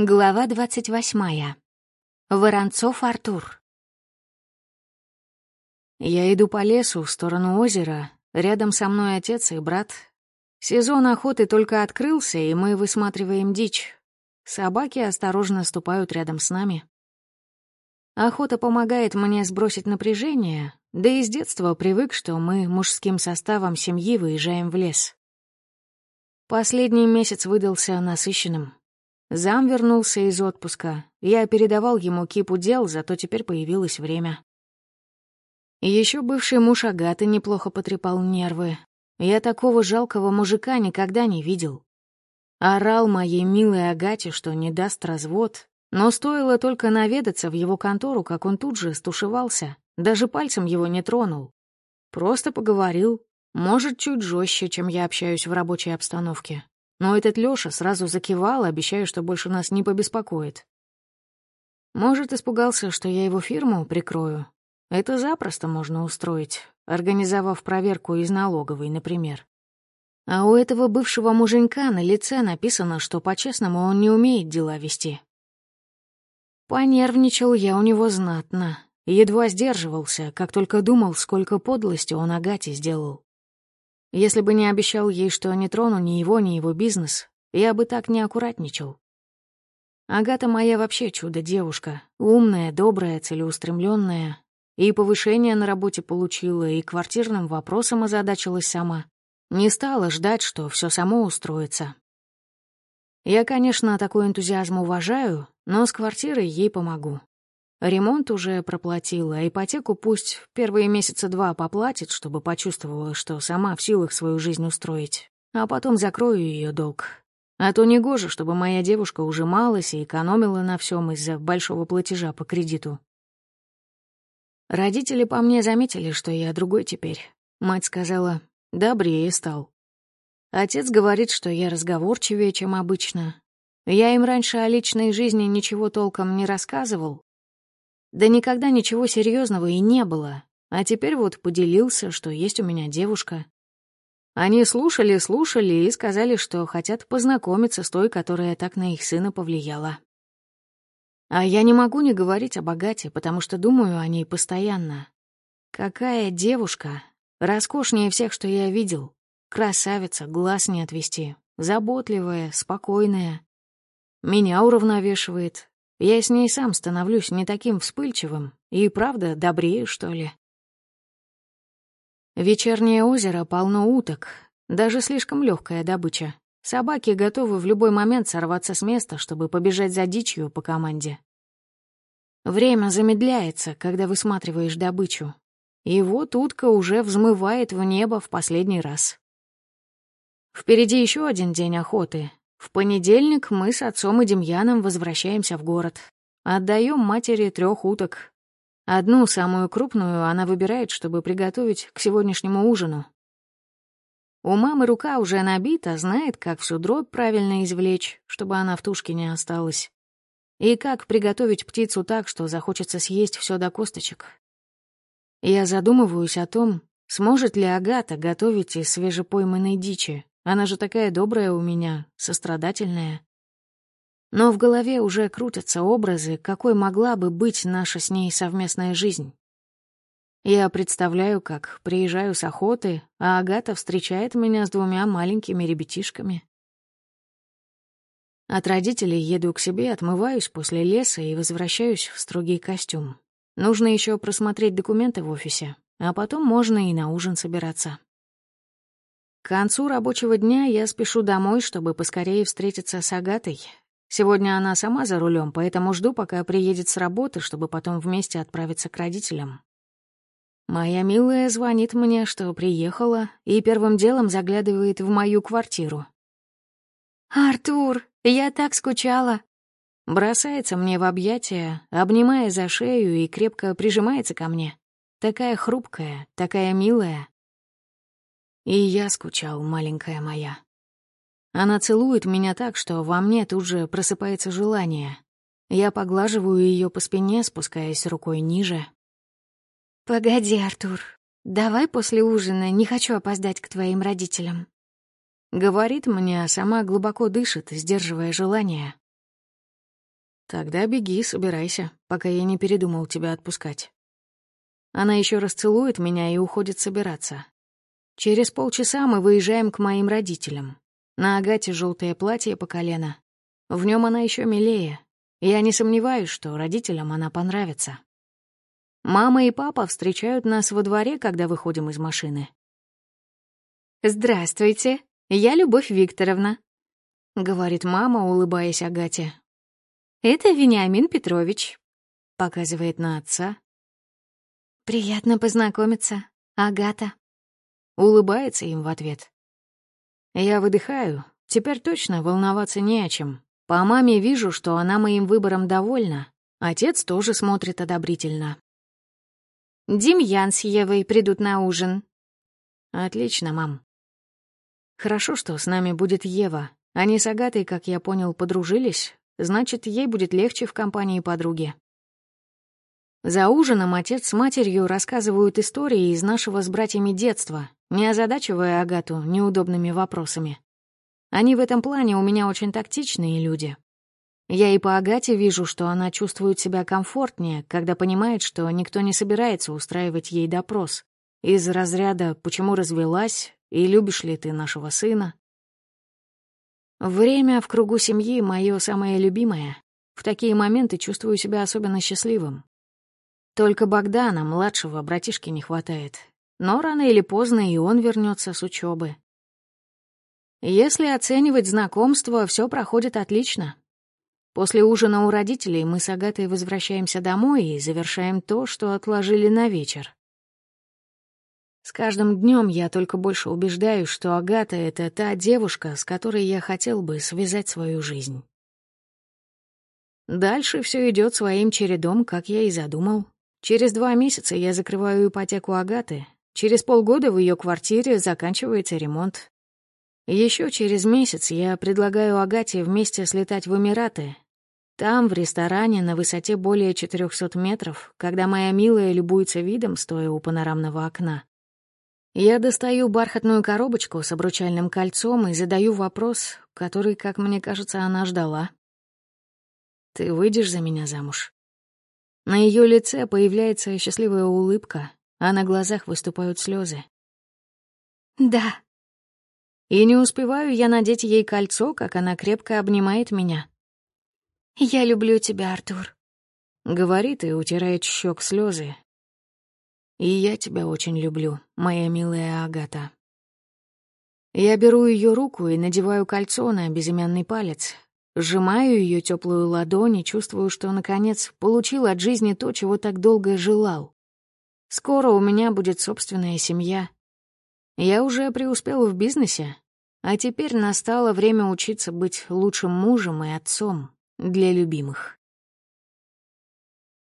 Глава двадцать восьмая. Воронцов Артур. Я иду по лесу в сторону озера. Рядом со мной отец и брат. Сезон охоты только открылся, и мы высматриваем дичь. Собаки осторожно ступают рядом с нами. Охота помогает мне сбросить напряжение, да и с детства привык, что мы мужским составом семьи выезжаем в лес. Последний месяц выдался насыщенным. Зам вернулся из отпуска. Я передавал ему кипу дел, зато теперь появилось время. Еще бывший муж Агаты неплохо потрепал нервы. Я такого жалкого мужика никогда не видел. Орал моей милой Агате, что не даст развод, но стоило только наведаться в его контору, как он тут же стушевался, даже пальцем его не тронул. Просто поговорил, может, чуть жестче, чем я общаюсь в рабочей обстановке. Но этот Лёша сразу закивал, обещая, что больше нас не побеспокоит. Может, испугался, что я его фирму прикрою. Это запросто можно устроить, организовав проверку из налоговой, например. А у этого бывшего муженька на лице написано, что по-честному он не умеет дела вести. Понервничал я у него знатно. Едва сдерживался, как только думал, сколько подлости он Агате сделал. Если бы не обещал ей, что не трону ни его, ни его бизнес, я бы так не аккуратничал. Агата моя вообще чудо-девушка, умная, добрая, целеустремленная, и повышение на работе получила, и квартирным вопросом озадачилась сама. Не стала ждать, что все само устроится. Я, конечно, такой энтузиазм уважаю, но с квартирой ей помогу. Ремонт уже проплатила, а ипотеку пусть первые месяца два поплатит, чтобы почувствовала, что сама в силах свою жизнь устроить, а потом закрою ее долг. А то негоже, чтобы моя девушка ужималась и экономила на всем из-за большого платежа по кредиту. Родители по мне заметили, что я другой теперь. Мать сказала, добрее стал. Отец говорит, что я разговорчивее, чем обычно. Я им раньше о личной жизни ничего толком не рассказывал, да никогда ничего серьезного и не было. А теперь вот поделился, что есть у меня девушка. Они слушали, слушали и сказали, что хотят познакомиться с той, которая так на их сына повлияла. А я не могу не говорить о богате, потому что думаю о ней постоянно. Какая девушка! Роскошнее всех, что я видел. Красавица, глаз не отвести. Заботливая, спокойная. Меня уравновешивает, я с ней сам становлюсь не таким вспыльчивым и, правда, добрее, что ли. Вечернее озеро полно уток, даже слишком легкая добыча. Собаки готовы в любой момент сорваться с места, чтобы побежать за дичью по команде. Время замедляется, когда высматриваешь добычу. И вот утка уже взмывает в небо в последний раз. Впереди еще один день охоты, в понедельник мы с отцом и Демьяном возвращаемся в город. Отдаем матери трех уток. Одну, самую крупную, она выбирает, чтобы приготовить к сегодняшнему ужину. У мамы рука уже набита, знает, как всю дробь правильно извлечь, чтобы она в тушке не осталась. И как приготовить птицу так, что захочется съесть все до косточек. Я задумываюсь о том, сможет ли Агата готовить из свежепойманной дичи, она же такая добрая у меня, сострадательная. Но в голове уже крутятся образы, какой могла бы быть наша с ней совместная жизнь. Я представляю, как приезжаю с охоты, а Агата встречает меня с двумя маленькими ребятишками. От родителей еду к себе, отмываюсь после леса и возвращаюсь в строгий костюм. Нужно еще просмотреть документы в офисе, а потом можно и на ужин собираться. К концу рабочего дня я спешу домой, чтобы поскорее встретиться с Агатой. Сегодня она сама за рулем, поэтому жду, пока приедет с работы, чтобы потом вместе отправиться к родителям. Моя милая звонит мне, что приехала, и первым делом заглядывает в мою квартиру. «Артур, я так скучала!» Бросается мне в объятия, обнимая за шею и крепко прижимается ко мне. Такая хрупкая, такая милая. И я скучал, маленькая моя. Она целует меня так, что во мне тут же просыпается желание. Я поглаживаю ее по спине, спускаясь рукой ниже. «Погоди, Артур, давай после ужина, не хочу опоздать к твоим родителям». Говорит мне, а сама глубоко дышит, сдерживая желание. Тогда беги, собирайся, пока я не передумал тебя отпускать. Она еще раз целует меня и уходит собираться. Через полчаса мы выезжаем к моим родителям. На Агате желтое платье по колено. В нем она еще милее. Я не сомневаюсь, что родителям она понравится. Мама и папа встречают нас во дворе, когда выходим из машины. «Здравствуйте, я Любовь Викторовна», — говорит мама, улыбаясь Агате. «Это Вениамин Петрович», — показывает на отца. «Приятно познакомиться, Агата», — улыбается им в ответ. Я выдыхаю, теперь точно волноваться не о чем. По маме вижу, что она моим выбором довольна. Отец тоже смотрит одобрительно. Демьян с Евой придут на ужин. Отлично, мам. Хорошо, что с нами будет Ева. Они с Агатой, как я понял, подружились. Значит, ей будет легче в компании подруги. За ужином отец с матерью рассказывают истории из нашего с братьями детства, не озадачивая Агату неудобными вопросами. Они в этом плане у меня очень тактичные люди. Я и по Агате вижу, что она чувствует себя комфортнее, когда понимает, что никто не собирается устраивать ей допрос. Из разряда «почему развелась?» и «любишь ли ты нашего сына?» Время в кругу семьи — мое самое любимое. В такие моменты чувствую себя особенно счастливым. Только Богдана, младшего, братишки не хватает. Но рано или поздно и он вернется с учебы. Если оценивать знакомство, все проходит отлично. После ужина у родителей мы с Агатой возвращаемся домой и завершаем то, что отложили на вечер. С каждым днем я только больше убеждаюсь, что Агата — это та девушка, с которой я хотел бы связать свою жизнь. Дальше все идет своим чередом, как я и задумал. Через два месяца я закрываю ипотеку Агаты. Через полгода в ее квартире заканчивается ремонт. Еще через месяц я предлагаю Агате вместе слетать в Эмираты, там, в ресторане, на высоте более 400 метров, когда моя милая любуется видом, стоя у панорамного окна. Я достаю бархатную коробочку с обручальным кольцом и задаю вопрос, который, как мне кажется, она ждала. «Ты выйдешь за меня замуж?» На ее лице появляется счастливая улыбка, а на глазах выступают слезы. «Да». И не успеваю я надеть ей кольцо, как она крепко обнимает меня. «Я люблю тебя, Артур», — говорит и утирает щек слезы. «И я тебя очень люблю, моя милая Агата». Я беру ее руку и надеваю кольцо на безымянный палец, сжимаю ее теплую ладонь и чувствую, что, наконец, получил от жизни то, чего так долго желал. Скоро у меня будет собственная семья. Я уже преуспел в бизнесе, а теперь настало время учиться быть лучшим мужем и отцом для любимых.